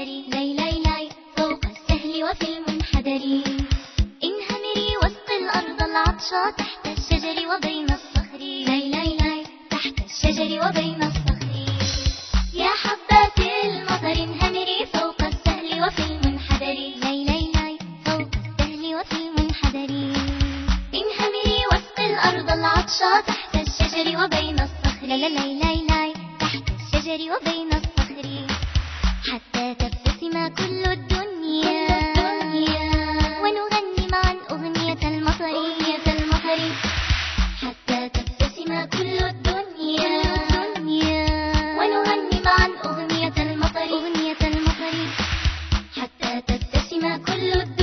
القدر لي لي لي فوق السهل وفي المنحدر. انهمري واسق الأرض العطشى تحت الشجر وبين الصخر. لي لي لي تحت الشجر وبين الصخر. يا حبات المطر انهمري فوق السهل وفي المنحدر. لي لي لي فوق السهل وفي المنحدر. انهمري واسق الأرض العطشى تحت الشجر وبين الصخر. لي لي لي لي تحت الشجر وبين الصخر. كل الدنيا. حتى تبتسم كل الدنيا.